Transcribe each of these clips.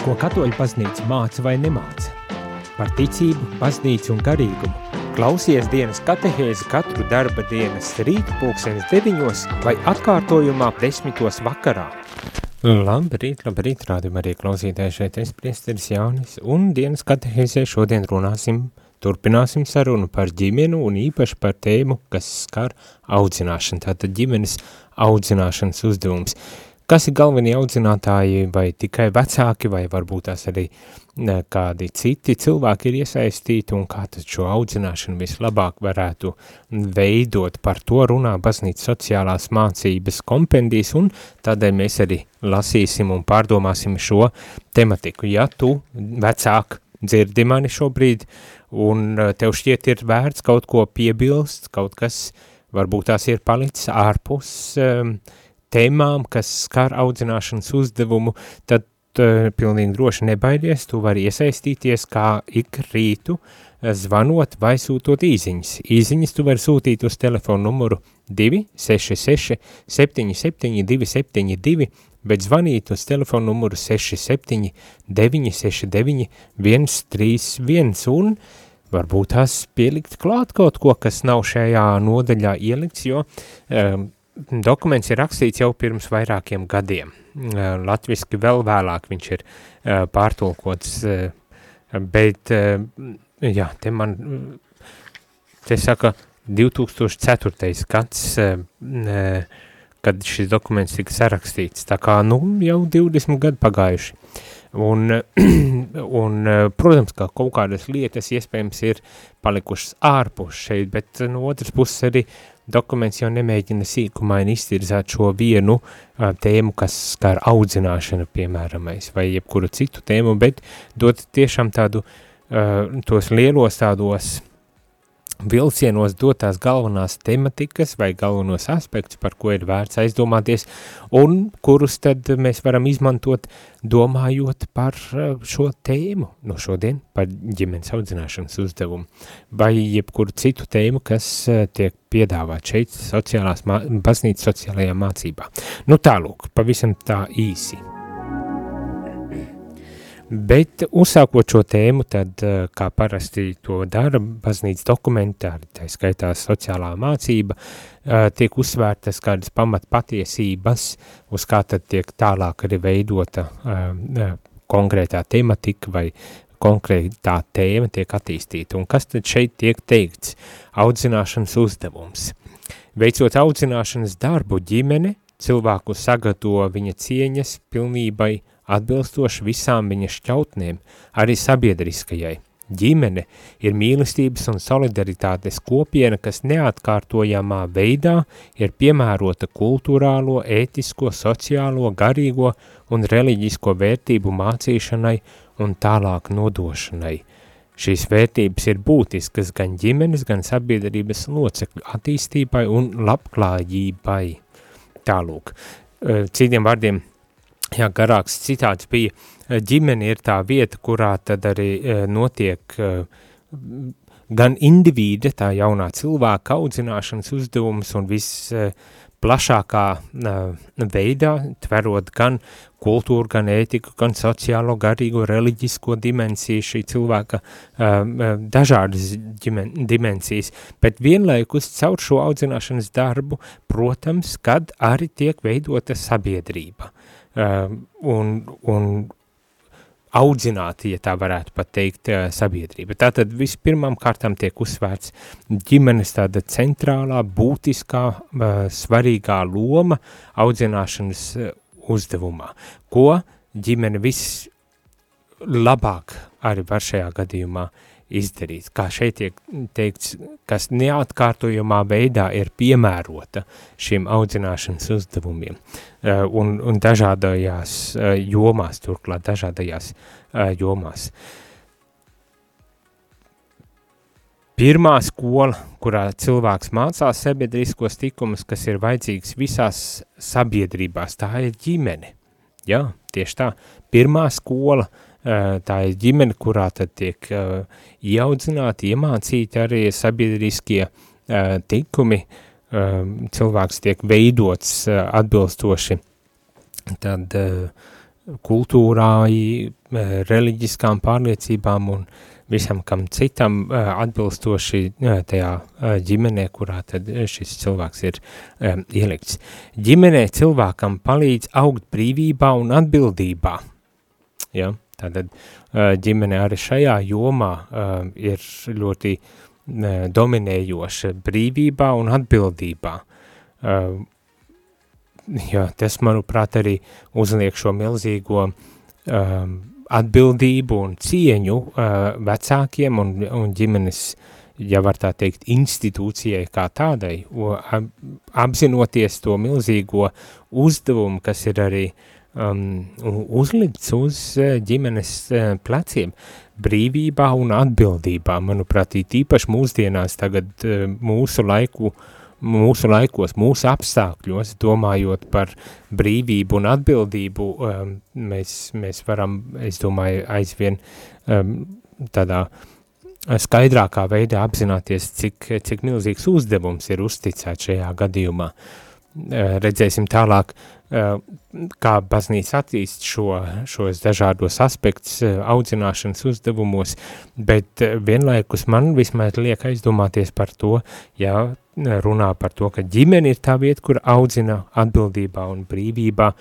Ko katoļu baznīca māca vai nemāca? Par ticību, baznīcu un garīgumu. Klausies dienas katehēzi katru darba dienas rīt pulksenes deviņos vai atkārtojumā desmitos vakarā. Labrīt, labrīt, rādījumā arī klausītāji šeit es priesteris Jānis un dienas katehēzē šodien runāsim Turpināsim sarunu par ģimenu un īpaši par tēmu, kas skar audzināšanu, tātad ģimenes audzināšanas uzdevums. Kas ir galvenie audzinātāji vai tikai vecāki vai varbūt tās arī kādi citi cilvēki ir iesaistīti un kā tad šo audzināšanu vislabāk varētu veidot. Par to runā baznīca sociālās mācības kompendijas un tādēļ mēs arī lasīsim un pārdomāsim šo tematiku. Ja tu vecāk dzirdi mani šobrīd un eh, tev šķiet ir vērts kaut ko piebilst, kaut kas varbūt tās ir palicis ārpus um, tēmām, kas skar audzināšanas uzdevumu, tad uh, pilnīgi droši nebaidies, tu vari iesaistīties kā ik rītu, uh, zvanot vai sūtot īziņas. Īziņas tu vari sūtīt uz telefonu numuru 266 77 272 bet zvanīt uz telefonu numuru 67 969 131 un varbūt tās pielikt klāt kaut ko, kas nav šajā nodaļā ielikts, jo um, dokuments ir rakstīts jau pirms vairākiem gadiem. Uh, latviski vēl vēlāk viņš ir uh, pārtulkots, uh, bet, uh, jā, te man, te saka, 2004. gads, uh, uh, kad šis dokuments tika sarakstīts, tā kā, nu, jau 20 gadi pagājuši. Un, un, protams, ka kaut kādas lietas iespējams ir palikušas ārpus šeit, bet no otras puses arī dokuments jau nemēģina sīkumaini iztirzāt šo vienu uh, tēmu, kas skar audzināšanu, piemēramais, vai jebkuru citu tēmu, bet dot tiešām tādu, uh, tos lielos tādos vilcienos dotās galvenās tematikas vai galvenos aspektus, par ko ir vērts aizdomāties, un kurus tad mēs varam izmantot domājot par eh, šo tēmu no šodien, par ģimenes audzināšanas uzdevumu, vai jebkuru citu tēmu, kas eh, tiek piedāvāt šeit sociālās, baznīcas sociālajā mācībā. Nu tālūk, pavisam tā īsi. Bet uzsākot šo tēmu, tad, eh, kā parasti to dara baznīcas dokumentāri, tā skaitā sociālā mācība, eh, tiek uzsvērtas kādas pamat patiesības, uz kā tad tiek tālāk arī veidota eh, konkrētā tematika vai konkrētā tēma tiek attīstīta. Un kas tad šeit tiek teikts? Audzināšanas uzdevums. Veicot audzināšanas darbu ģimene, cilvēku sagatavo viņa cieņas pilnībai, atbilstoši visām viņa šķautnēm, arī sabiedriskajai. Ģimene ir mīlestības un solidaritātes kopiena, kas neatkārtojamā veidā ir piemērota kultūrālo, ētisko, sociālo, garīgo un reliģisko vērtību mācīšanai un tālāk nodošanai. Šīs vērtības ir būtiskas gan ģimenes, gan sabiedrības locekļu attīstībai un labklājībai. Tālūk, citiem vārdiem jā, garāks citāds bija, ģimene ir tā vieta, kurā tad arī notiek gan indivīda, tā jaunā cilvēka audzināšanas uzdevums un viss plašākā veidā, tverot gan kultūru, gan ētiku, gan sociālo, garīgo, reliģisko dimensiju, šī cilvēka dažādas ģimen, dimensijas, bet vienlaikus caur šo audzināšanas darbu, protams, kad arī tiek veidota sabiedrība. Um, un, un audzināti, ja tā varētu pat teikt, uh, sabiedrība. Tātad vispirmām kārtām tiek uzsvērts ģimenes tāda centrālā, būtiskā, uh, svarīgā loma audzināšanas uh, uzdevumā, ko ģimene vislabāk arī var šajā gadījumā izdarīts. Kā šeit tiek teikts, kas neatkārtojumā veidā ir piemērota šiem audzināšanas uzdevumiem uh, un, un dažādajās uh, jomās, turklāt dažādajās uh, jomās. Pirmā skola, kurā cilvēks mācās sabiedriskos tikumus, kas ir vajadzīgs visās sabiedrībās, tā ir ģimene. Jā, tieši tā. Pirmā skola uh, tā ir ģimene, kurā tad tiek ieaudzināti, iemācīti arī sabiedriskie tikumi, cilvēks tiek veidots atbilstoši tad kultūrā, reliģiskām pārliecībām un visam kam citam atbilstoši tajā ģimenē, kurā tad šis cilvēks ir ielikts. Ģimenē cilvēkam palīdz augt brīvībā un atbildībā. Ja? Tātad ģimene arī šajā jomā uh, ir ļoti uh, dominējoša brīvībā un atbildībā. Uh, jā, tas, manuprāt, arī uzliek šo milzīgo atbildību un cieņu uh, vecākiem un, un ģimenes, ja var tā teikt, institūcijai kā tādai, apzinoties to milzīgo uzdevumu, kas ir arī um, uzlikts uz uh, ģimenes uh, pleciem, brīvībā un atbildībā, manuprāt, īpaši mūsdienās tagad uh, mūsu laiku mūsu laikos, mūsu apstākļos, domājot par brīvību un atbildību, um, mēs, mēs varam, es domāju, aizvien um, tādā skaidrākā veidā apzināties, cik, cik milzīgs uzdevums ir uzticēts šajā gadījumā. Redzēsim tālāk, uh, kā baznīca attīst šo, šos dažādos aspektus uh, audzināšanas uzdevumos, bet uh, vienlaikus man vismaz liek aizdomāties par to, ja runā par to, ka ģimene ir tā vieta, kur audzina atbildībā un brīvībā,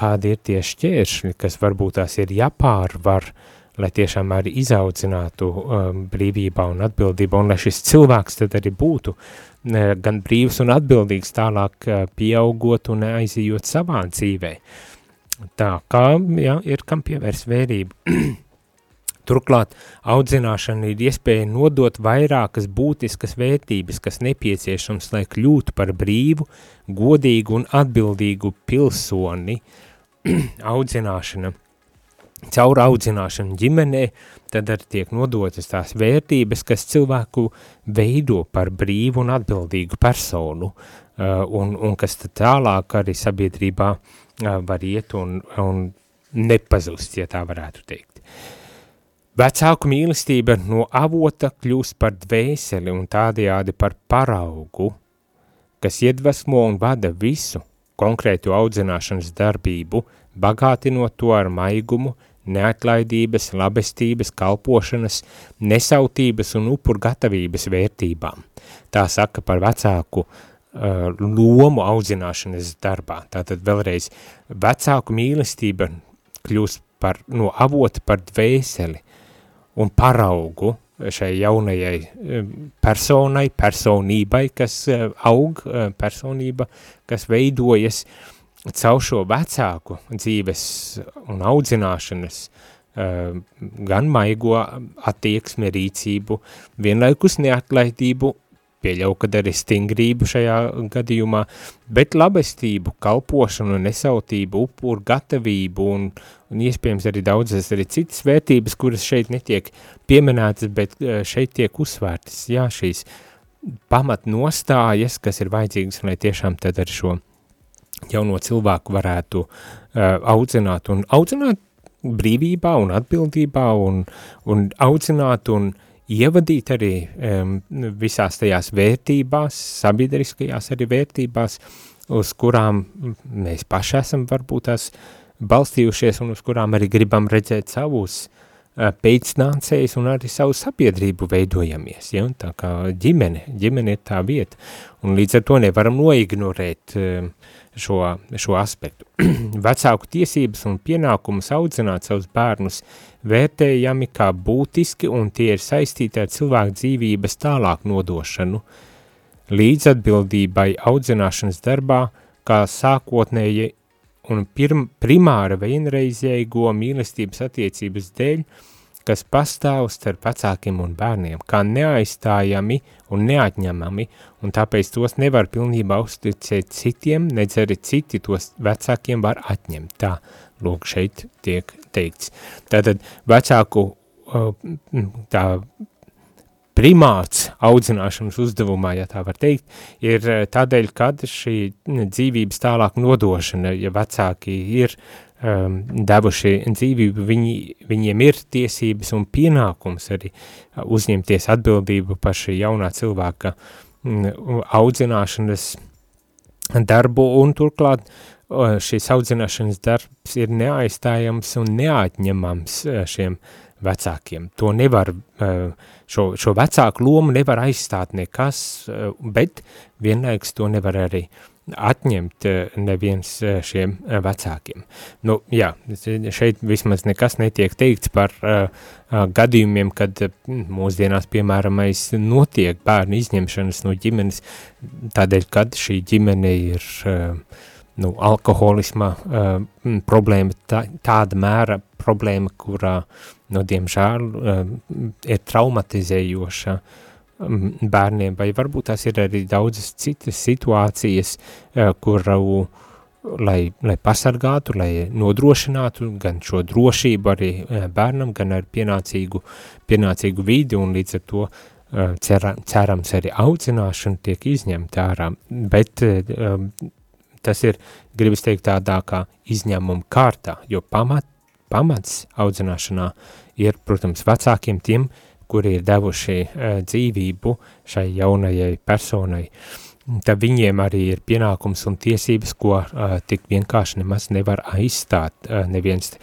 kādi ir tie šķēršļi, kas varbūt tās ir jāpārvar, lai tiešām arī izaudzinātu um, brīvībā un atbildībā, un lai šis cilvēks tad arī būtu uh, gan brīvs un atbildīgs tālāk uh, pieaugot un aizījot savā dzīvē. Tā kā, jā, ir kam pievērst vērību. Turklāt audzināšana ir iespēja nodot vairākas būtiskas vērtības, kas nepieciešams, lai kļūtu par brīvu, godīgu un atbildīgu pilsoni. audzināšana, caur audzināšanu ģimenē, tad arī tiek nodotas tās vērtības, kas cilvēku veido par brīvu un atbildīgu personu, uh, un, un kas tad tālāk arī sabiedrībā uh, var iet un, un nepazust, ja tā varētu teikt. Vecāku mīlestība no avota kļūst par dvēseli un tādējādi par paraugu, kas iedvesmo un vada visu konkrētu audzināšanas darbību, bagātinot to ar maigumu, neatlaidības, labestības, kalpošanas, nesautības un upur gatavības vērtībām. Tā saka par vecāku uh, lomu audzināšanas darbā. Tātad vēlreiz vecāku mīlestība kļūst par, no avota par dvēseli, un paraugu šai jaunajai eh, personai, personībai, kas eh, aug, eh, personība, kas veidojas caur šo vecāku dzīves un audzināšanas gan maigo attieksmi, rīcību, vienlaikus neatlaidību pieļauju, ka arī stingrību šajā gadījumā, bet labestību, kalpošanu, nesautību, upuru gatavību un, un iespējams arī daudzas arī citas vērtības, kuras šeit netiek pieminētas, bet šeit tiek uzsvērtas, jā, šīs pamatnostājas, kas ir vajadzīgas, lai tiešām tad ar šo jauno cilvēku varētu uh, audzināt un audzināt brīvībā un atbildībā un, un audzināt un ievadīt arī um, visās tajās vērtībās, sabiedriskajās arī vērtībās, uz kurām mēs paši esam varbūt tās balstījušies un uz kurām arī gribam redzēt savus uh, pēcnācējus un arī savu sabiedrību veidojamies, ja, un tā kā ģimene, ģimene ir tā vieta, un līdz ar to nevaram noignorēt uh, šo, šo aspektu. Vecāku tiesības un pienākumus audzināt savus bērnus vērtējami kā būtiski un tie ir saistīti ar cilvēku dzīvības tālāk nodošanu, līdzatbildībai audzināšanas darbā kā sākotnēji un pirm, primāra vienreizējo mīlestības attiecības dēļ, kas pastāv starp vecākiem un bērniem, kā neaizstājami un neatņemami, un tāpēc tos nevar pilnībā uzticēt citiem, nedz arī citi tos vecākiem var atņemt. Tā, lūk, šeit tiek teikts. Tātad vecāku uh, tā primāts audzināšanas uzdevumā, ja tā var teikt, ir uh, tādēļ, kad šī dzīvības tālāk nodošana, ja vecāki ir um, devuši dzīvību, viņi, viņiem ir tiesības un pienākums arī uzņemties atbildību par šī jaunā cilvēka um, audzināšanas darbu un turklāt šīs audzināšanas darbs ir neaizstājams un neatņemams šiem vecākiem. To nevar, šo, šo vecāku lomu nevar aizstāt nekas, bet vienlaiks to nevar arī atņemt neviens šiem vecākiem. Nu, jā, šeit vismaz nekas netiek teikts par uh, gadījumiem, kad mūsdienās, piemēram, notiek bērnu izņemšanas no ģimenes, tādēļ, kad šī ģimene ir uh, nu, alkoholisma uh, problēma, tā, tāda mēra problēma, kurā, nu, diemžēl, uh, ir traumatizējoša um, bērniem, vai varbūt tās ir arī daudzas citas situācijas, uh, kuru, lai, lai pasargātu, lai nodrošinātu gan šo drošību arī uh, bērnam, gan ar pienācīgu, pienācīgu vidi, un līdz ar to uh, ceram, cerams arī audzināšana tiek izņemta ārā, bet uh, tas ir, gribas teikt, tādā kā izņēmuma kārtā, jo pamat, pamats audzināšanā ir, protams, vecākiem tiem, kuri ir devuši uh, dzīvību šai jaunajai personai. Tad viņiem arī ir pienākums un tiesības, ko uh, tik vienkārši nemaz nevar aizstāt uh, neviens,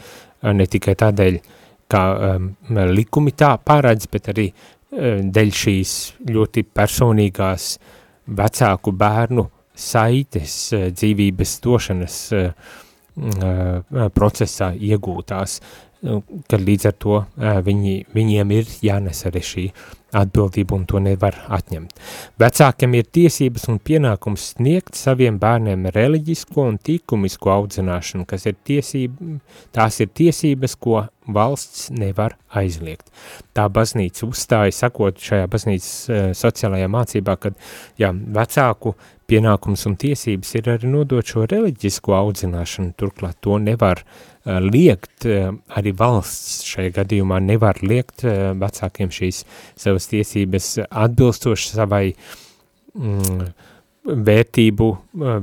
ne tikai tādēļ, kā um, likumi tā pārēdz, bet arī dēļ šīs ļoti personīgās vecāku bērnu saites dzīvības došanas procesā iegūtās, kad līdz ar to viņi, viņiem ir jānes arī šī atbildība un to nevar atņemt. Vecākiem ir tiesības un pienākums sniegt saviem bērniem reliģisko un tikumisko audzināšanu, kas ir tiesība, tās ir tiesības, ko valsts nevar aizliegt. Tā baznīca uzstāja, sakot šajā baznīcas uh, sociālajā mācībā, kad jā, vecāku pienākums un tiesības ir arī nodot šo reliģisko audzināšanu, turklāt to nevar uh, liekt, uh, arī valsts šajā gadījumā nevar liekt vecākiem šīs savas tiesības atbilstoši savai mm, vērtību,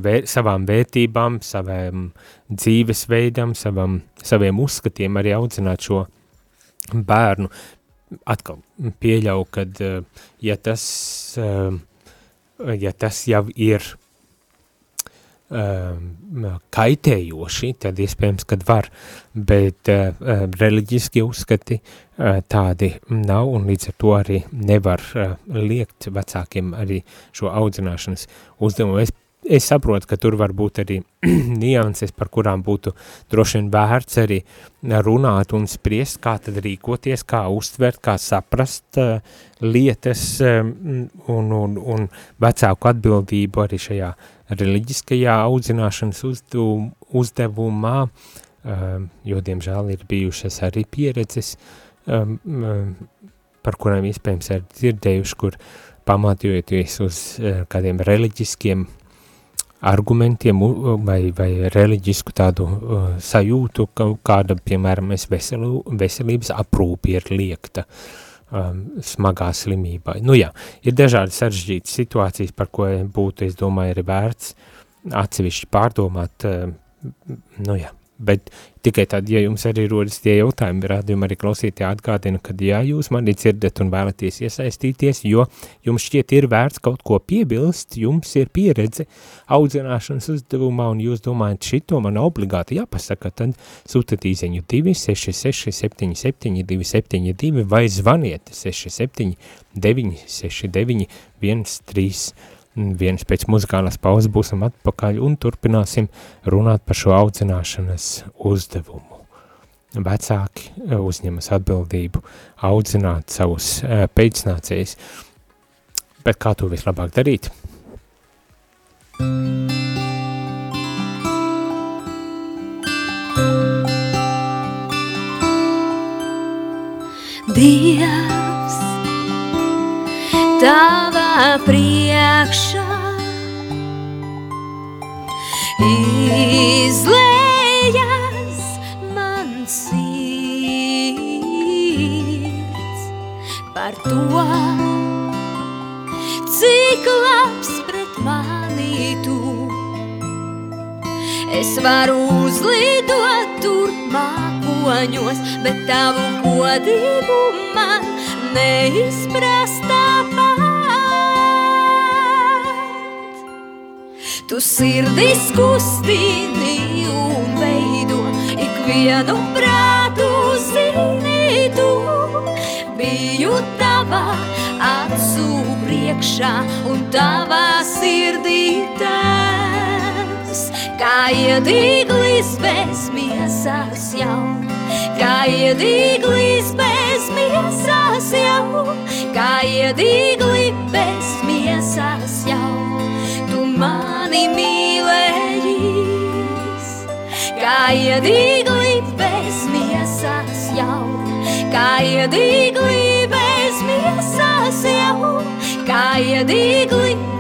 vēr, savām vērtībām, savām dzīvesveidam, savam, saviem uzskatiem arī audzināt šo bērnu. Atkal pieļauju, kad ja tas uh, ja tas jau ir kaitējoši, tad iespējams, kad var, bet uh, reliģiski uzskati uh, tādi nav, un līdz ar to arī nevar uh, liekt vecākiem arī šo audzināšanas uzdevumu. Es es saprotu, ka tur var būt arī nianses, par kurām būtu droši vien vērts arī runāt un spriest, kā tad rīkoties, kā uztvert, kā saprast uh, lietas um, un, un, un vecāku atbildību arī šajā reliģiskajā audzināšanas uzdevum, uzdevumā, um, jo, diemžēl, ir bijušas arī pieredzes, um, um, par kurām iespējams ir dzirdējuši, kur pamatojoties uz uh, kādiem reliģiskiem argumentiem vai, vai reliģisku tādu uh, sajūtu, ka kāda, piemēram, es veselu, veselības aprūpi ir liekta um, smagā slimībā. Nu jā, ir dažādi sarežģītas situācijas, par ko būtu, es domāju, ir vērts atsevišķi pārdomāt, uh, nu jā, Bet tikai tad, ja jums arī rodas tie jautājumi, rādījumi arī klausītie atgādina, kad jā, jūs mani dzirdat un vēlaties iesaistīties, jo jums šķiet ir vērts kaut ko piebilst, jums ir pieredze audzināšanas uzdevumā un jūs domājat, šito man obligāti jāpasaka, tad sūtat īziņu 266 77 272 vai zvaniet 67 969 131 viens pēc muzikālās pauzes būsim atpakaļ un turpināsim runāt par šo audzināšanas uzdevumu. Vecāki eh, uzņemas atbildību audzināt savus eh, pēcnācējus, bet kā to vislabāk darīt? Dievs, priekšā izlējas man sirds par to, cik labs pret mani tu. Es varu uzlidot tur mākoņos, bet tavu godību man neizprast tāpat. Tu sirdis kustini un veido ikvienu prātu zini tu. Biju tavā acu priekšā un tavā sirdī tēvs, kā iedīglis bez miesas jau kā iedīglis bez miesās jau, kā iedīgli bez miesās jau, tu mani mīlējis, kā iedīgli bez miesās jau, kā iedīgli bez miesās jau, kā iedīgli bez miesās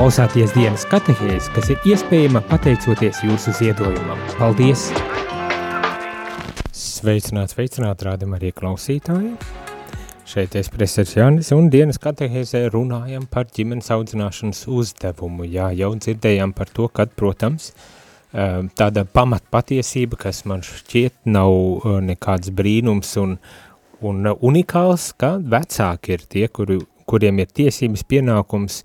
klausāties dienas katehēs, kas ir iespējama pateicoties jūsu ziedojumam. Paldies! Sveicināt, sveicināt, rādam arī klausītāji. Šeit es presers Jānis un dienas katehēzē runājam par ģimenes audzināšanas uzdevumu. Jā, jau dzirdējām par to, kad, protams, eh, tāda pamatpatiesība, kas man šķiet nav eh, nekāds brīnums un, un unikāls, ka vecāki ir tie, kuri, kuriem ir tiesības pienākums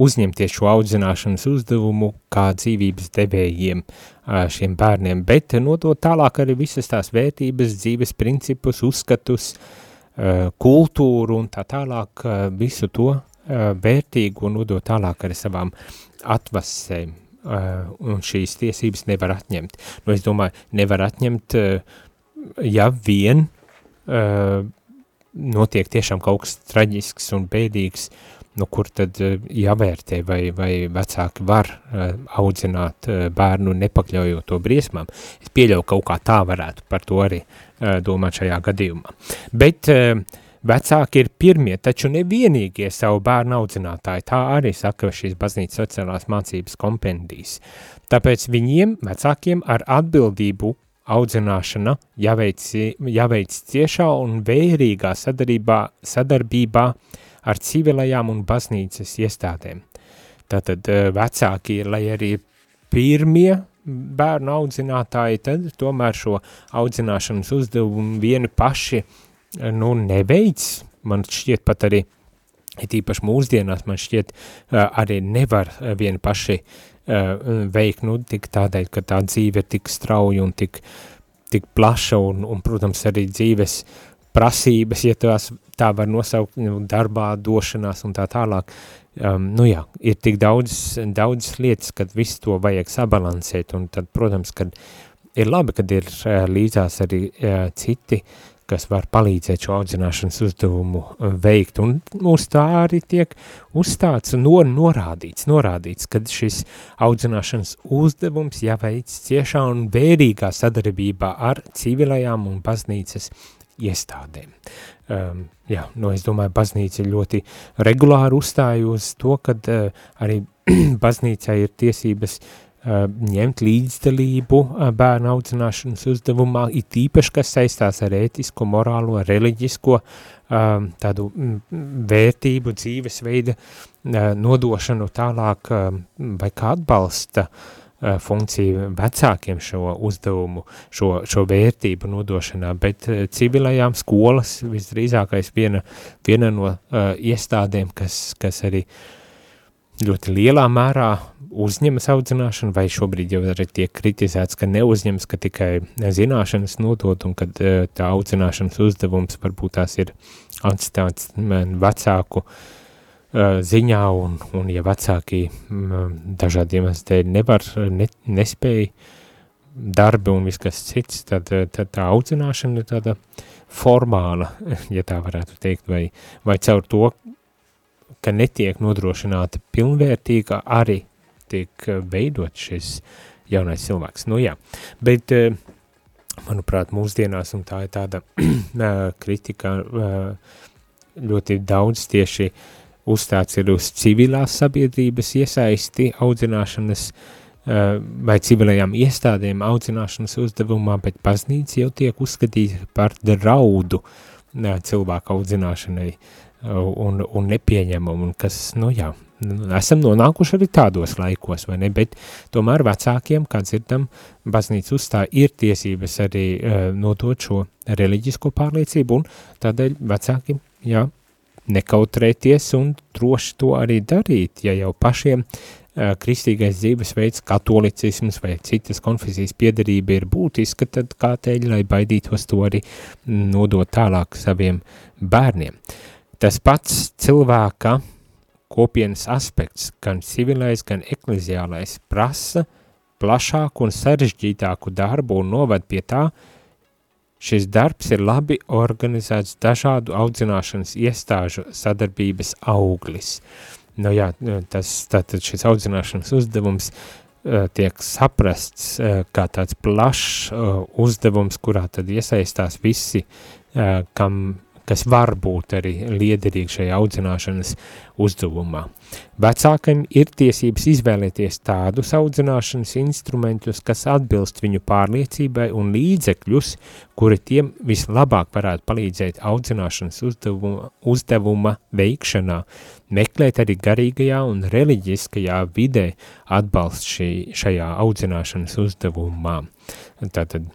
uzņemties šo audzināšanas uzdevumu kā dzīvības devējiem šiem bērniem, bet nodot tālāk arī visas tās vērtības, dzīves principus, uzskatus, kultūru un tā tālāk visu to vērtīgu un nodot tālāk arī savām atvasēm. Un šīs tiesības nevar atņemt. Nu, es domāju, nevar atņemt, ja vien notiek tiešām kaut kas traģisks un bēdīgs, nu, kur tad eh, jāvērtē, vai, vai vecāki var uh, audzināt uh, bērnu nepakļaujot to briesmām. Es pieļauju, kaut kā tā varētu par to arī uh, domāt šajā gadījumā. Bet uh, vecāki ir pirmie, taču nevienīgie savu bērnu audzinātāji, tā arī saka šīs baznīcas sociālās mācības kompendijas. Tāpēc viņiem, vecākiem, ar atbildību audzināšana jāveic, jāveic ciešā un vērīgā sadarbībā, sadarbībā ar civilajām un baznīcas iestādēm. Tātad eh, vecāki, lai arī pirmie bērnu audzinātāji, tad tomēr šo audzināšanas uzdevumu vieni paši eh, nu, neveic, man šķiet pat arī, it īpaši mūsdienās, man šķiet eh, arī nevar vieni paši veikt, nu, tik tādēļ, ka tā dzīve ir tik strauja un tik, tik plaša un, un, protams, arī dzīves prasības, ja tās tā var nosaukt, nu, darbā došanās un tā tālāk. Um, nu jā, ir tik daudz, daudz lietas, kad visu to vajag sabalansēt, un tad, protams, kad ir labi, kad ir uh, līdzās arī uh, citi, kas var palīdzēt šo audzināšanas uzdevumu veikt, un mūs tā arī tiek uzstāts un nor, norādīts, norādīts, kad šis audzināšanas uzdevums jāveic ciešā un vērīgā sadarbībā ar civilajām un baznīcas iestādēm. Um, jā, nu es domāju, baznīca ļoti regulāri uzstāja uz to, kad uh, arī baznīcai ir tiesības uh, ņemt līdzdalību uh, bērnu audzināšanas uzdevumā, it īpaši, kas saistās ar ētisko, morālo, reliģisko um, tādu mm, vērtību, dzīvesveida uh, nodošanu tālāk uh, vai kā atbalsta uh, funkciju vecākiem šo uzdevumu, šo, šo vērtību nodošanā, bet civilajām skolas visdrīzākais viena, viena no uh, iestādēm, kas, kas arī ļoti lielā mērā uzņemas audzināšanu, vai šobrīd jau arī tiek kritizēts, ka neuzņemas, ka tikai zināšanas nodot, un kad uh, tā audzināšanas uzdevums varbūt tās ir atstāts vecāku uh, ziņā, un, un ja vecāki um, dažādiem dēļ nevar, ne, nespēja darbi un viss kas cits, tad, tad tā audzināšana ir tāda formāla, ja tā varētu teikt, vai, vai caur to, ka netiek nodrošināta pilnvērtīga arī tiek veidot šis jaunais cilvēks. Nu jā, bet, manuprāt, mūsdienās, un tā ir tāda kritika, ļoti daudz tieši uzstāts ir uz civilās sabiedrības iesaisti audzināšanas vai civilajām iestādēm audzināšanas uzdevumā, bet baznīca jau tiek uzskatīta par draudu cilvēku audzināšanai un, un nepieņemumu, un kas, nu jā, esam nonākuši arī tādos laikos, vai ne, bet tomēr vecākiem, kā dzirdam, baznīca uzstāja, ir tiesības arī uh, nodot šo reliģisko pārliecību, un tādēļ vecāki, jā, nekautrēties un droši to arī darīt, ja jau pašiem uh, kristīgais dzīvesveids, katolicisms vai citas konfesijas piedarība ir būtiska, tad kā teļ, lai baidītos to arī nodot tālāk saviem bērniem. Tas pats cilvēka uh, kopienas aspekts, gan civilais, gan ekleziālais, prasa plašāku un sarežģītāku darbu un novad pie tā, šis darbs ir labi organizēts dažādu audzināšanas iestāžu sadarbības auglis. Nu jā, tas, tātad šis audzināšanas uzdevums uh, tiek saprasts uh, kā tāds plašs uh, uzdevums, kurā tad iesaistās visi, kam kas var būt arī liederīgi šajā audzināšanas uzdevumā. Vecākam ir tiesības izvēlēties tādus audzināšanas instrumentus, kas atbilst viņu pārliecībai un līdzekļus, kuri tiem vislabāk varētu palīdzēt audzināšanas uzdevuma, uzdevuma veikšanā, meklēt arī garīgajā un reliģiskajā vidē atbalsts šī, šajā audzināšanas uzdevumā. Tātad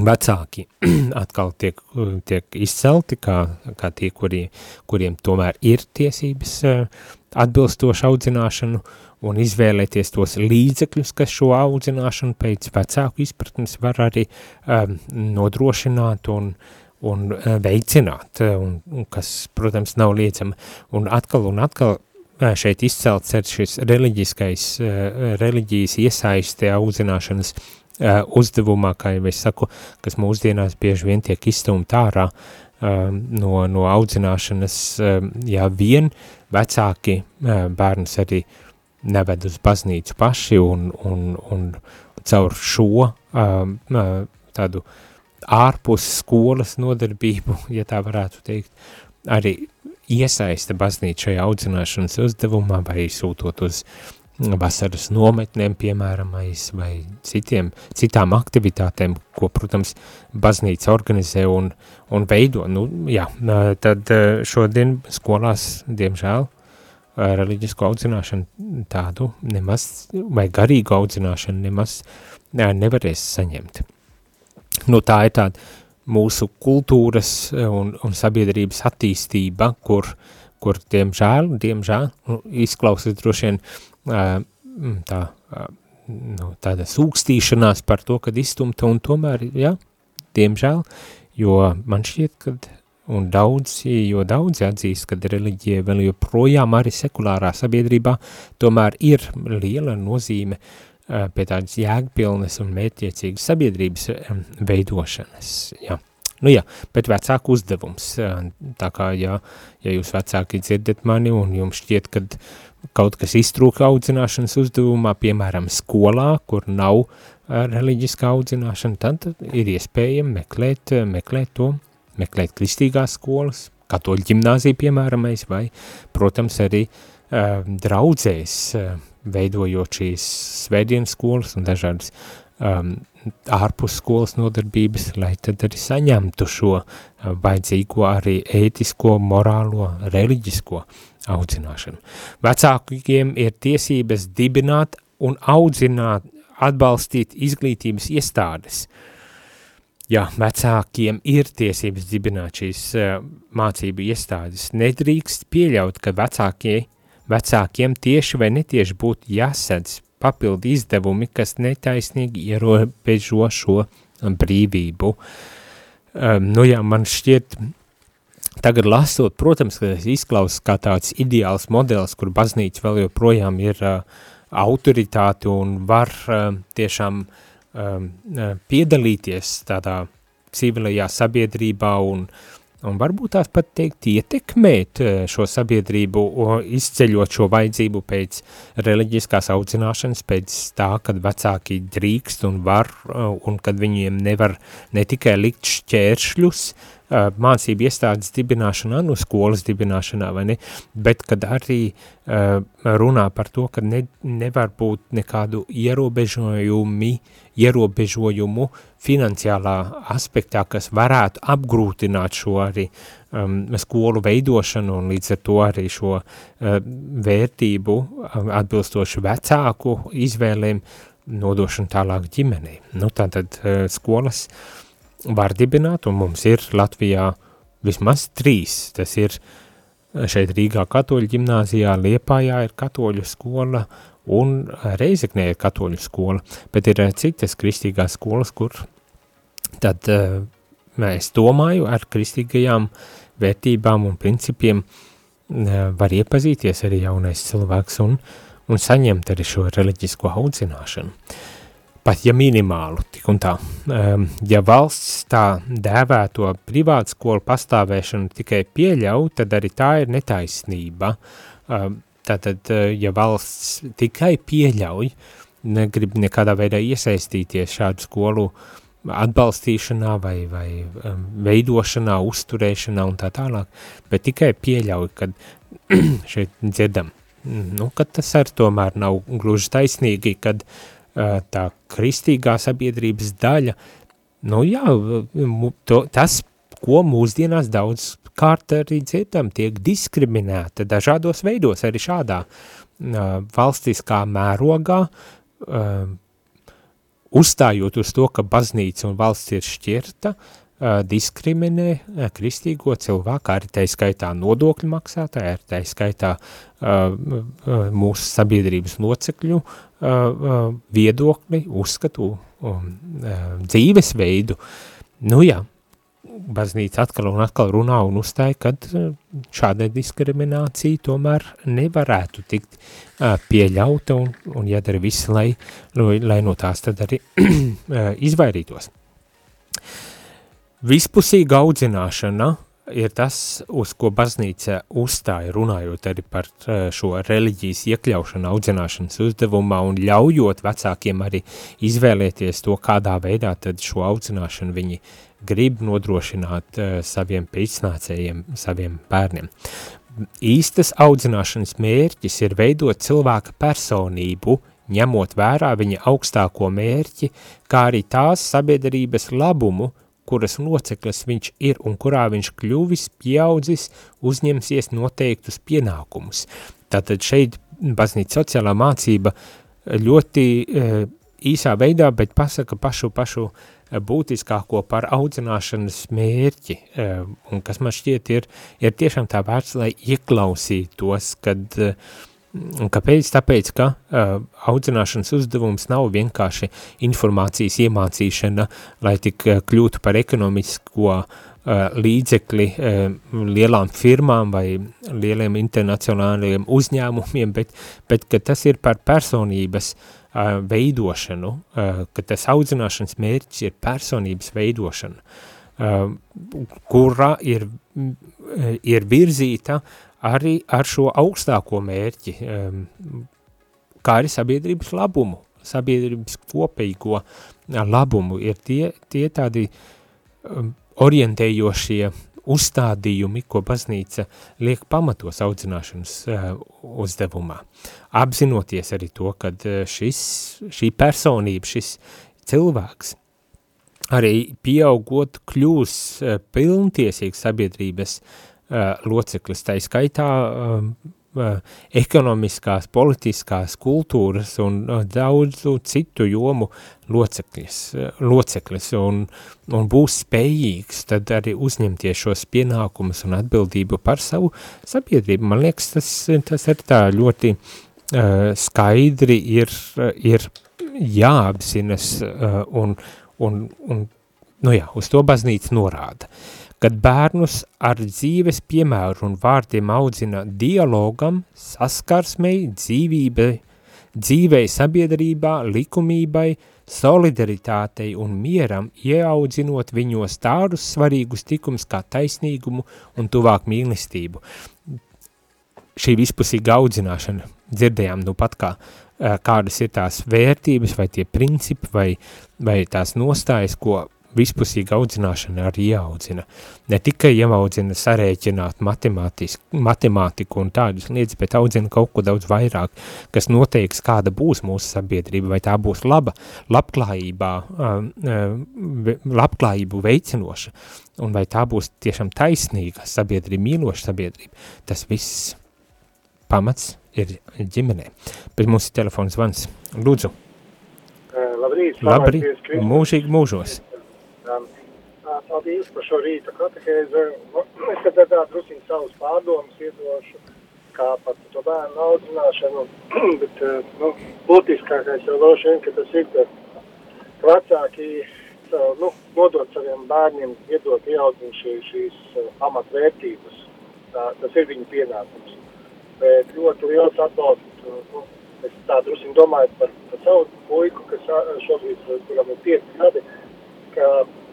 vecāki atkal tiek, tiek izcelti kā, kā tie, kuri, kuriem tomēr ir tiesības eh, atbilstošu audzināšanu un izvēlēties tos līdzekļus, kas šo audzināšanu pēc vecāku izpratnes var arī um, nodrošināt un, un uh, veicināt, un, un kas, protams, nav liecama. Un atkal un atkal šeit izcelts ir šis reliģiskais, reliģijas iesaiste audzināšanas uh, uzdevumā, kā jau es saku, kas mūsdienās bieži vien tiek izstumt ārā uh, no, no audzināšanas, uh, ja vien vecāki uh, bērns arī neved uz baznīcu paši un, un, un caur šo uh, uh, tādu ārpus skolas nodarbību, ja tā varētu teikt, arī iesaista baznīca šajā audzināšanas uzdevumā vai sūtot uz vasaras nometnēm, piemēram, vai citiem, citām aktivitātēm, ko, protams, baznīca organizē un, un veido. Nu, jā, tad šodien skolās, diemžēl, reliģisko audzināšanu tādu nemaz, vai garīgu audzināšanu nemaz nevarēs saņemt. Nu, tā ir tāda mūsu kultūras un, un sabiedrības attīstība, kur, kur diemžēl, diemžēl, nu, izklausas droši vien Mm, tā, nu, tāda sūkstīšanās par to, kad izstumta, un tomēr, jā, diemžēl, jo man šķiet, kad, un daudzi, jo daudzi atzīst, kad reliģija vēl joprojām arī sekulārā sabiedrībā tomēr ir liela nozīme pie tādas jēgpilnes un mērķiecīgas sabiedrības veidošanas, jā. Nu jā, bet vecāku uzdevums, tā kā, jā, ja jūs vecāki dzirdat mani un jums šķiet, kad kaut kas iztrūka audzināšanas uzdevumā, piemēram, skolā, kur nav reliģiskā audzināšana, tad ir iespējami meklēt, meklēt to, meklēt kristīgās skolas, katoļu ģimnāzija, piemēram, vai, protams, arī uh, draudzēs, uh, veidojot šīs svētdienas skolas un dažādas um, ārpus skolas nodarbības, lai tad arī saņemtu šo uh, vajadzīgo arī ētisko, morālo, reliģisko audzināšanu. Vecākiem ir tiesības dibināt un audzināt, atbalstīt izglītības iestādes. Jā, vecākiem ir tiesības dibināt šīs uh, mācību iestādes. Nedrīkst pieļaut, ka vecākie, vecākiem tieši vai netieši būtu jāsedz papildu izdevumi, kas netaisnīgi ierobežo šo brīvību. Um, nu jā, man šķiet, Tagad lasot, protams, ka tas izklausās kā tāds ideāls modelis, kur baznīca vēl joprojām ir uh, autoritāte un var uh, tiešām uh, piedalīties tādā civilajā sabiedrībā un, un varbūt tās pat teikt ietekmēt šo sabiedrību, izceļot šo vajadzību pēc reliģiskās audzināšanas, pēc tā, kad vecāki drīkst un var, un kad viņiem nevar ne tikai likt šķēršļus, mācību iestādes dibināšanā, no skolas dibināšanā, vai ne, bet kad arī uh, runā par to, ka ne, nevar būt nekādu ierobežojumi, ierobežojumu finansiālā aspektā, kas varētu apgrūtināt šo arī um, skolu veidošanu un līdz ar to arī šo uh, vērtību um, atbilstoši vecāku izvēlēm nodošanu tālāk ģimenei. Nu, tātad uh, skolas uh, var dibināt, un mums ir Latvijā vismaz trīs. Tas ir šeit Rīgā katoļu ģimnāzijā, Liepājā ir katoļu skola, un Reizeknē ir katoļu skola, bet ir citas kristīgās skolas, kur tad uh, es domāju ar kristīgajām vērtībām un principiem uh, var iepazīties arī jaunais cilvēks un, un saņemt arī šo reliģisko audzināšanu. Uh, pat ja minimālu, tik un tā. Um, ja valsts tā dēvēto privātu skolu pastāvēšanu tikai pieļauj, tad arī tā ir netaisnība. Um, tātad, uh, ja valsts tikai pieļauj, negrib nekādā veidā iesaistīties šādu skolu atbalstīšanā vai, vai um, veidošanā, uzturēšanā un tā tālāk, bet tikai pieļauj, kad šeit dzirdam, nu, kad tas ar tomēr nav gluži taisnīgi, kad uh, tā kristīgā sabiedrības daļa, nu jā, to, tas, ko mūsdienās daudz kārt arī dzirdam, tiek diskriminēta dažādos veidos, arī šādā uh, valstiskā mērogā, uh, uzstājot uz to, ka baznīca un valsts ir šķirta, diskriminē kristīgo cilvēku, arī tai skaitā nodokļu maksātāji, arī tai skaitā mūsu sabiedrības locekļu viedokli, uzskatu, um, dzīvesveidu. Nu jā, baznīca atkal un atkal runā un uzstāja, kad šāda diskriminācija tomēr nevarētu tikt uh, pieļauta un, un jādara viss, lai, lai no tās tad arī izvairītos. Vispusīga audzināšana uh, ir tas, uz ko baznīca uzstāja, runājot arī par eh, šo reliģijas iekļaušanu audzināšanas uzdevumā un ļaujot vecākiem arī izvēlēties to, kādā veidā tad šo audzināšanu viņi grib nodrošināt uh, saviem pēcnācējiem, saviem bērniem. Īstas audzināšanas mērķis ir veidot cilvēka personību, ņemot vērā viņa augstāko mērķi, kā arī tās sabiedrības labumu, kuras loceklis viņš ir un kurā viņš kļuvis, pieaudzis, uzņemsies noteiktus pienākumus. Tātad šeit baznīca sociālā mācība ļoti e, īsā veidā, bet pasaka pašu pašu e, būtiskāko par audzināšanas mērķi, e, un kas man šķiet ir, ir tiešām tā vērts, lai ieklausītos, kad uh, Un kāpēc? Tāpēc, ka uh, audzināšanas uzdevums nav vienkārši informācijas iemācīšana, lai tik uh, kļūtu par ekonomisko uh, līdzekli lielām firmām vai lieliem internacionāliem uzņēmumiem, bet, bet ka tas ir par personības uh, veidošanu, uh, ka tas audzināšanas mērķis ir personības veidošana, uh, kura ir, ir virzīta arī ar šo augstāko mērķi, kā arī sabiedrības labumu, sabiedrības kopīgo labumu, ir tie, tie tādi orientējošie uzstādījumi, ko baznīca liek pamatos audzināšanas uh, uzdevumā. Apzinoties arī to, ka uh, šis, šī personība, šis cilvēks arī pieaugot kļūs uh, pilntiesīgs sabiedrības uh, loceklis, tā skaitā uh, ekonomiskās, politiskās, kultūras un daudzu citu jomu loceklis, loceklis un, un būs spējīgs tad arī uzņemties šos pienākumus un atbildību par savu sabiedrību. Man liekas, tas, tas ir tā ļoti uh, skaidri ir, ir jāapzinas uh, un, un, un nu jā, uz to baznīca norāda. Uh, kad bērnus ar dzīves piemēru un vārdiem audzina dialogam, saskarsmei, dzīvībai, dzīvei sabiedrībā, likumībai, solidaritātei un mieram, ieaudzinot viņos tādus svarīgus tikums kā taisnīgumu un tuvāk mīlestību. Šī vispusīga audzināšana, dzirdējām nu pat kā, kādas ir tās vērtības vai tie principi vai, vai tās nostājas, ko vispusīga audzināšana arī ieaudzina. Ne tikai ieaudzina sarēķināt matemātiku un tādas lietas, bet audzina kaut ko daudz vairāk, kas noteiks, kāda būs mūsu sabiedrība, vai tā būs laba, labklājībā, labklājību veicinoša, un vai tā būs tiešām taisnīga sabiedrība, mīloša sabiedrība. Tas viss pamats ir ģimenē. Bet mums ir telefons zvans. Lūdzu. Labrīt. Labrīt. Mūžīgi mūžos. Paldies par šo rīta katehēzi. Es tad tā drusiņ savus pārdomus iedošu, kā par to bērnu audzināšanu, bet, nu, būtiskākais jau droši vien, ka tas ir, ka vecāki, nu, nodot saviem bērniem, iedot ieaudzīt šī, šīs pamatvērtības. Tā, tas ir viņu pienākums. Bet ļoti liels atbalsts, nu, es tā drusiņ domāju par, par savu puiku, kas šobrīd, kuram ir 5 gadi, ka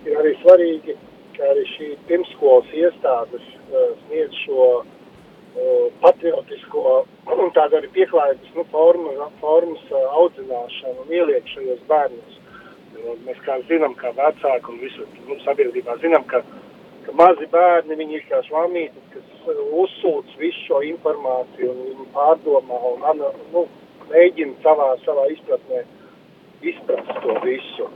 ir arī svarīgi, ka arī šī pirmskolas iestādes uh, sniedz šo uh, patriotisko un tādu arī pieklājības nu, formu, formas uh, audzināšanu un ieliek šajos bērnus. Mēs kā zinām, kā vecāki un visu nu, sabiedrībā zinām, ka, ka mazi bērni, viņi ir kā švamītes, kas uzsūc visu šo informāciju un viņi pārdomā un nu, mēģina savā, savā izpratnē uh, izprast to visu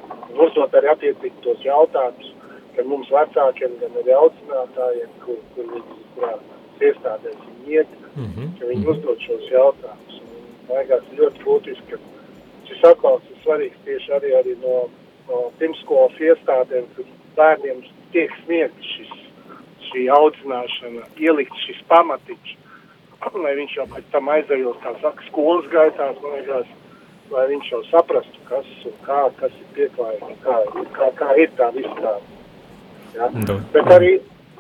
uzdot arī attiecīgi tos jautājumus, gan mums vecākiem, gan arī audzinātājiem, kur, kur viņi, kurās iestādēs viņi iet, mm -hmm. ka viņi uzdod šos jautājumus. Liekas ļoti būtiski, ka šis atbalsts ir svarīgs tieši arī, arī no, no pirmskolas iestādēm, kur bērniem tiek sniegts šis, šī audzināšana, ielikt šis pamatiņš, lai viņš jau pēc tam aizējos, kā saka, skolas gaitās, man liekas, lai viņš jau saprastu, kas kā, kas ir pieklājīgi, kā, kā, kā ir tā viss tā. Ja? Do. Bet arī,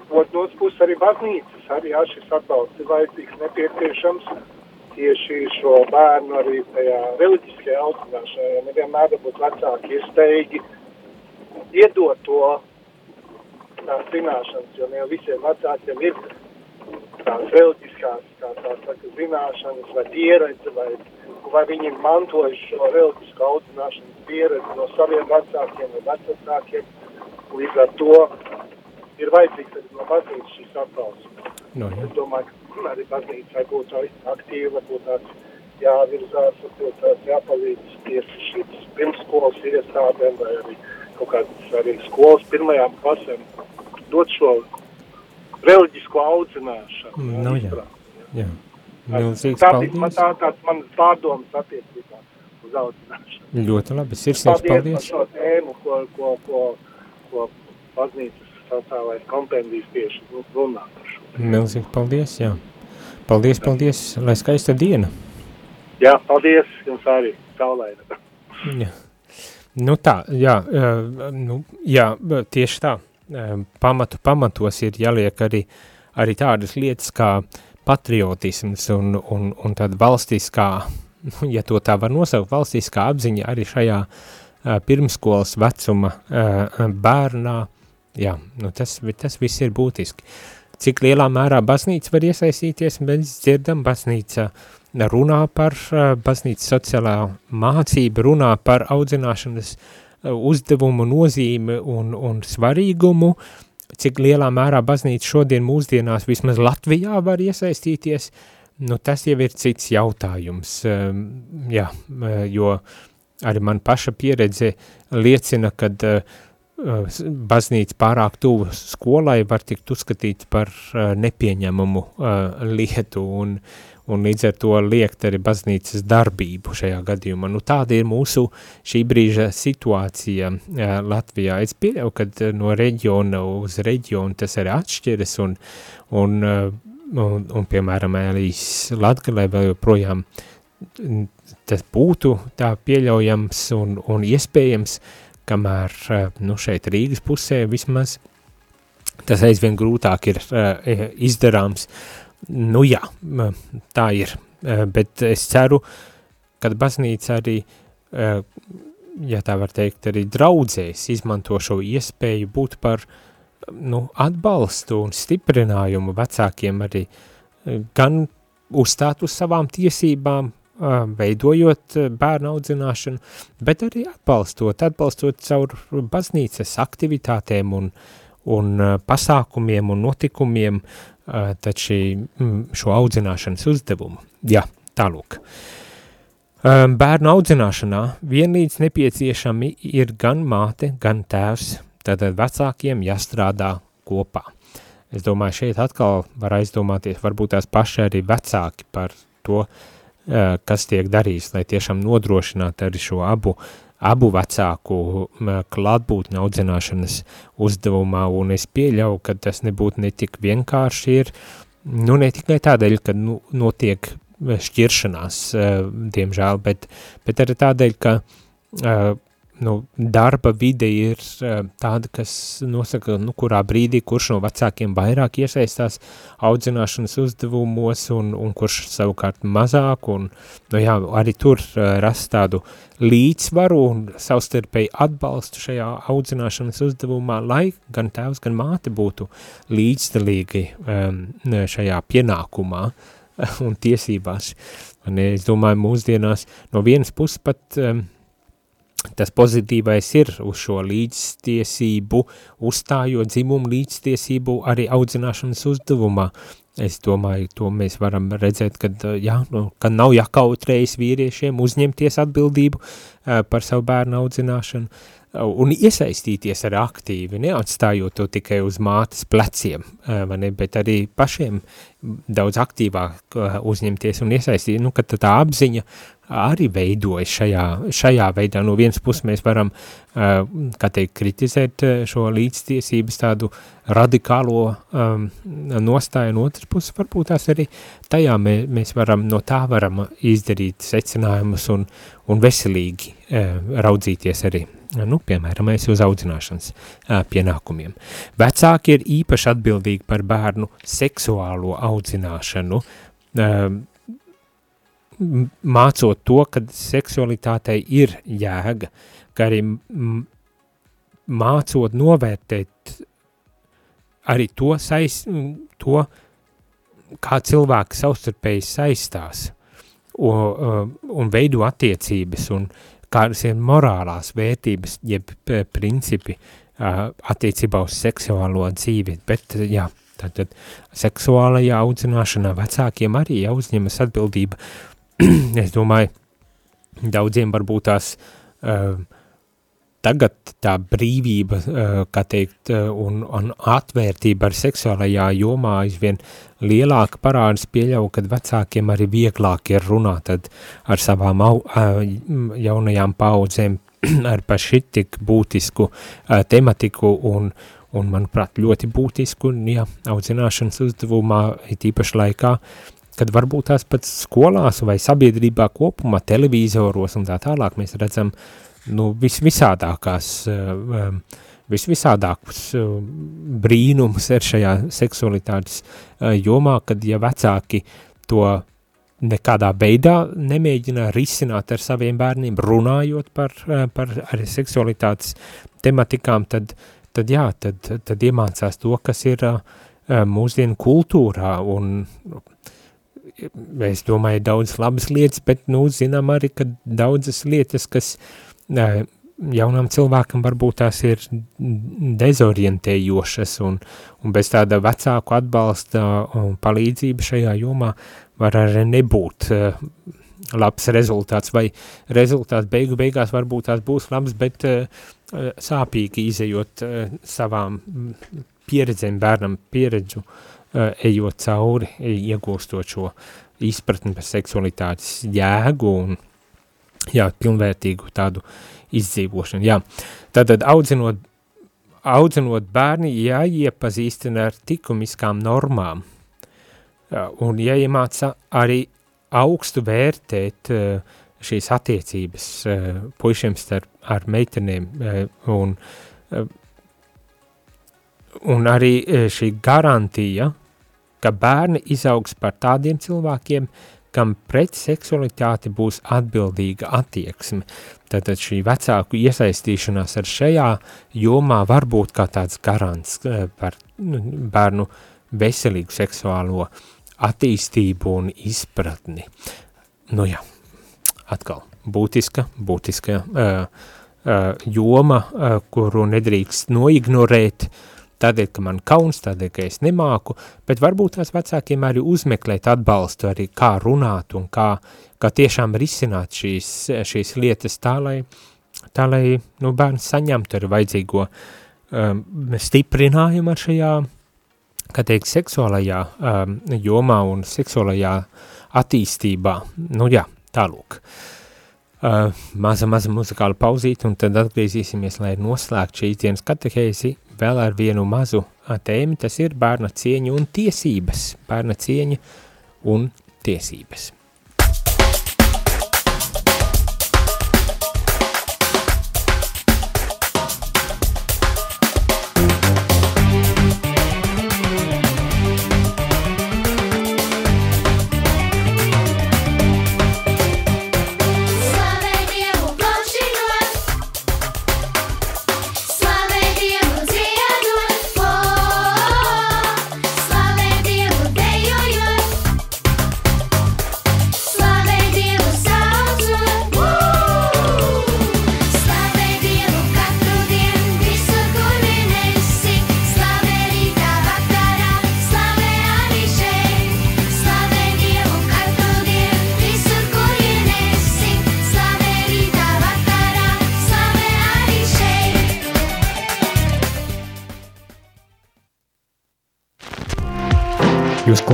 ot, no otras puses arī baznīcas, arī jā, šis atbalsts ir vajadzīgs nepieciešams tieši šo bērnu arī tajā reliģiskajā audzināšanā, jo nevienmēr varbūt vecāki ir steigi iedot to tās zināšanas, jo ne jau visiem vecākiem ir tās reliģiskās, kā tā saka, zināšanas vai pieredze vai vai viņi ir mantojuši šo reliģisku audzināšanas pieredzi no saviem vecākiem vai vecākiem. Līdz ar to ir vajadzīgs arī no baznīcas šis atbalsts. No, ja. Es domāju, ka arī baznīcai būtu aktīva, būtu tāds jāvirzās, būtu tāds jāpalīdz tieši šīs pirmskolas iestādēm vai arī kaut kādas arī skolas pirmajām klasēm dot šo reliģisko audzināšanu. No, jā. jā. Milzīgs tā, paldies. Man tā, tāds man pārdomas attiecībā uz audzināšanu. Ļoti labi, sirsnīgs paldies. Paldies par šo tēmu, ko, ko, ko, ko baznīcas sociālais kompendijs tieši runā par šo. Milzīgs paldies, jā. Paldies, paldies, lai skaista diena. Jā, paldies jums arī, saulaina. Jā. Nu tā, jā, nu, jā, tieši tā, pamatu pamatos ir jāliek arī, arī tādas lietas kā uh, patriotisms un, un, un tad valstiskā, ja to tā var nosaukt, valstiskā apziņa arī šajā uh, pirmskolas vecuma uh, bērnā, jā, nu tas, tas viss ir būtiski. Cik lielā mērā baznīca var iesaistīties, mēs dzirdam, baznīca runā par, baznīca sociālā mācība runā par audzināšanas uzdevumu, nozīmi un, un svarīgumu, uh, cik lielā mērā baznīca šodien mūsdienās vismaz Latvijā var iesaistīties, nu tas jau ir cits jautājums, um, jā, uh, jo arī man paša pieredze liecina, kad uh, baznīca pārāk tuvu skolai var tikt uzskatīt par uh, nepieņemumu uh, lietu un un līdz ar to liekt arī baznīcas darbību šajā gadījumā. Nu, tāda ir mūsu šī brīža situācija Latvijā. Es pieļauju, ka no reģiona uz reģionu tas arī atšķiras un, un, un, un piemēram, Elīs Latgalē vēl joprojām tas būtu tā pieļaujams un, un iespējams, kamēr uh, nu, šeit Rīgas pusē vismaz tas aizvien grūtāk ir uh, izdarāms, uh, Nu jā, tā ir, bet es ceru, kad baznīca arī, ja tā var teikt, arī draudzēs izmanto šo iespēju būt par nu, atbalstu un stiprinājumu vecākiem arī gan uzstāt uz savām tiesībām, veidojot bērnu audzināšanu, bet arī atbalstot, atbalstot caur baznīcas aktivitātēm un, un pasākumiem un notikumiem, tad šī, šo audzināšanas uzdevumu. Jā, tālūk. Bērnu audzināšanā vienlīdz nepieciešami ir gan māte, gan tēvs, tātad vecākiem jāstrādā kopā. Es domāju, šeit atkal var aizdomāties, varbūt tās paši arī vecāki par to, kas tiek darīts, lai tiešām nodrošinātu arī šo abu, abu vecāku klātbūtni audzināšanas uzdevumā, un es pieļauju, ka tas nebūtu ne tik vienkārši ir, nu ne tikai tādēļ, ka nu, notiek šķiršanās, diemžēl, bet, bet arī tādēļ, ka nu, darba vide ir eh, tāda, kas nosaka, nu, kurā brīdī, kurš no vecākiem vairāk iesaistās audzināšanas uzdevumos un, un kurš savukārt mazāk, un, nu jā, arī tur eh, rast tādu līdzsvaru un savstarpēji atbalstu šajā audzināšanas uzdevumā, lai gan tēvs, gan māte būtu līdzdalīgi um, šajā pienākumā un tiesībās. Un es domāju, mūsdienās no vienas puses pat um, tas pozitīvais ir uz šo līdztiesību, uzstājot dzimumu līdztiesību arī audzināšanas uzdevumā. Es domāju, to mēs varam redzēt, kad, jā, nu, kad nav jākautrējas vīriešiem uzņemties atbildību uh, par savu bērnu audzināšanu un iesaistīties arī aktīvi, neatstājot to tikai uz mātes pleciem, uh, ne, bet arī pašiem daudz aktīvāk uzņemties un iesaistīt, nu, kad tā apziņa arī veidojas šajā, šajā veidā. No vienas puses mēs varam, kā teikt, kritizēt šo līdztiesības tādu radikālo um, nostāju, no otras puses varbūt tās arī tajā mē, mēs varam, no tā varam izdarīt secinājumus un, un veselīgi uh, raudzīties arī, nu, piemēram, mēs uz audzināšanas uh, pienākumiem. Vecāki ir īpaši atbildīgi par bērnu seksuālo audzināšanu, uh, mācot to, ka seksualitātei ir jēga, ka arī mācot novērtēt arī to, saist, to kā cilvēki savstarpēji saistās un, un veido attiecības un kādas ir morālās vērtības, jeb principi attiecībā uz seksuālo dzīvi, bet jā, tātad seksuālajā audzināšanā vecākiem arī jāuzņemas atbildība. Es domāju, daudziem varbūt tās uh, tagad tā brīvība, uh, kā teikt, uh, un, un atvērtība ar seksuālajā jomā aizvien lielāka parādas pieļauj, kad vecākiem arī vieglāk ir runāt tad ar savām au, uh, jaunajām paudzēm ar paši tik būtisku uh, tematiku un, un, manuprāt, ļoti būtisku, jā, audzināšanas uzdevumā, it īpaši laikā, kad varbūt tās pat skolās vai sabiedrībā kopumā, televizoros un tā tālāk mēs redzam nu, vis, visādākās, uh, visvisādākus uh, brīnumus ir šajā seksualitātes uh, jomā, kad ja vecāki to nekādā veidā nemēģina risināt ar saviem bērniem, runājot par, par arī seksualitātes tematikām, tad, tad jā, tad, tad iemācās to, kas ir mūsdienu kultūrā. Un es domāju, daudz labas lietas, bet, nu, zinām arī, ka daudzas lietas, kas jaunam cilvēkam varbūt tās ir dezorientējošas un, un bez tāda vecāku atbalsta un palīdzība šajā jomā var arī nebūt uh, labs rezultāts, vai rezultāts beigu beigās varbūt tās būs labs, bet uh, sāpīgi izējot uh, savām pieredzēm, bērnam pieredzu Eh, ejot cauri, iegūstot šo izpratni par seksualitātes jēgu un jā, pilnvērtīgu tādu izdzīvošanu. Jā. Tātad audzinot, audzinot bērni jāiepazīstina ar likumiskām normām un jāiemāca arī augstu vērtēt uh, šīs attiecības uh, puišiem starp ar meitenēm uh, un, un arī šī garantija, ka bērni izaugs par tādiem cilvēkiem, kam pret seksualitāti būs atbildīga attieksme. Tātad šī vecāku iesaistīšanās ar šajā jomā var būt kā tāds garants eh, par nu, bērnu veselīgu seksuālo attīstību un izpratni. Nu jā, atkal būtiska, būtiska uh, uh, joma, uh, kuru nedrīkst noignorēt, tādēļ, ka man kauns, tādēļ, ka es nemāku, bet varbūt tās vecākiem arī uzmeklēt atbalstu, arī kā runāt un kā, kā tiešām risināt šīs, šīs lietas tā, lai, tā, lai nu, bērns saņemtu ar vajadzīgo um, stiprinājumu ar šajā, kā teikt, seksuālajā um, jomā un seksuālajā attīstībā. Nu jā, tālūk. Uh, maza, maza muzikāla pauzīte, un tad atgriezīsimies, lai noslēgtu šīs dienas katehēzi vēl ar vienu mazu uh, tēmu, tas ir bērna cieņa un tiesības. Bērna cieņa un tiesības.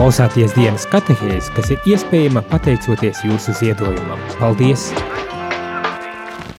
Klausāties dienas katehēs, kas ir iespējama pateicoties jūsu ziedojumam. Paldies!